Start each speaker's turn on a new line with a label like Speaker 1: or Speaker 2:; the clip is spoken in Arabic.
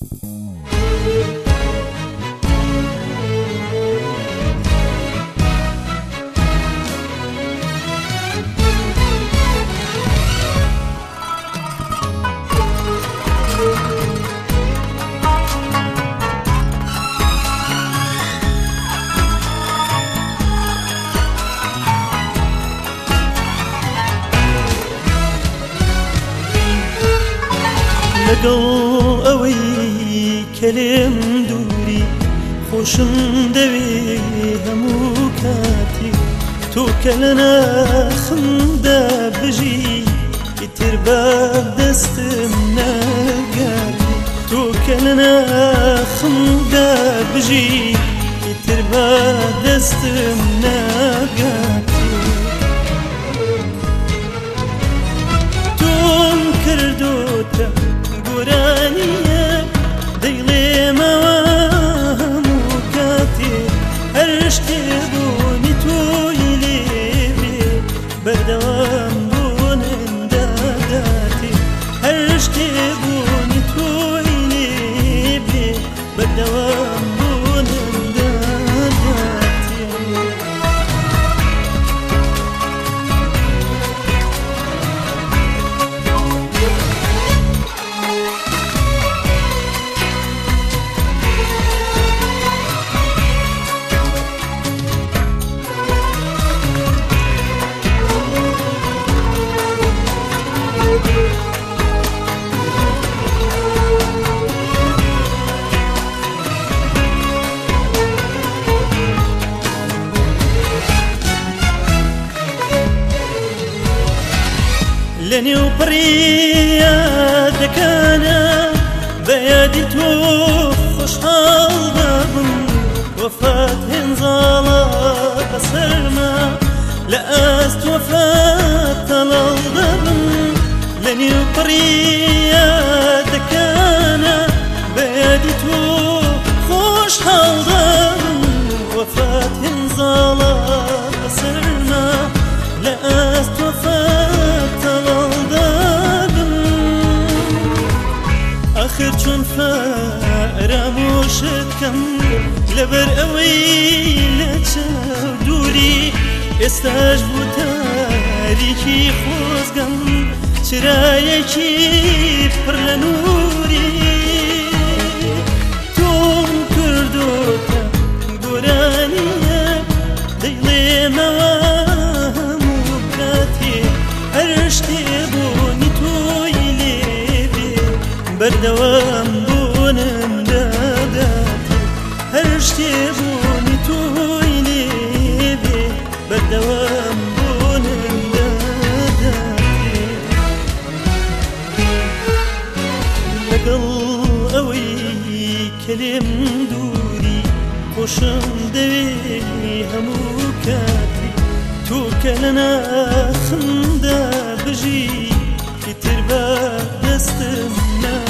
Speaker 1: 那个 کەلێم دووری خۆشم دەوێ هەموو کاتی. تۆ کە لە ناخمدا بژی ئیتر بە دەستم نەگاری تۆ کە لە ناخمدا بژی ئیتر بە دەستم نەگاتی تۆم düştü bu لە نێو پڕیادەکانە بەیادی تۆ خۆشحاڵ دەبم وەفات هێنزاڵە بەسەرما لە ئەست وەفات تەڵاڵ دەبم لە نێو پڕیادەکانە فرامۆشتکەم لەبەر ئەوەی لە چاو دووری ئێستاش بوو تاریکی خۆزگەم. چرایەکی پڕ لە نووری. تۆم کردوتە گۆرانیە دەیڵێمەوە هەموو کاتێ هەر شتێ بوونی تۆی لێبێ بەردەوام لەگەڵ ئەوەی کەلێم دووری خۆشم دەوێ هەموو کاتی تۆ کە لە ناخمدا بژی ئیتر بە دەستم ناگات